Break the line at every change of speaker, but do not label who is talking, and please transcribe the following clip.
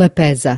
Lepesa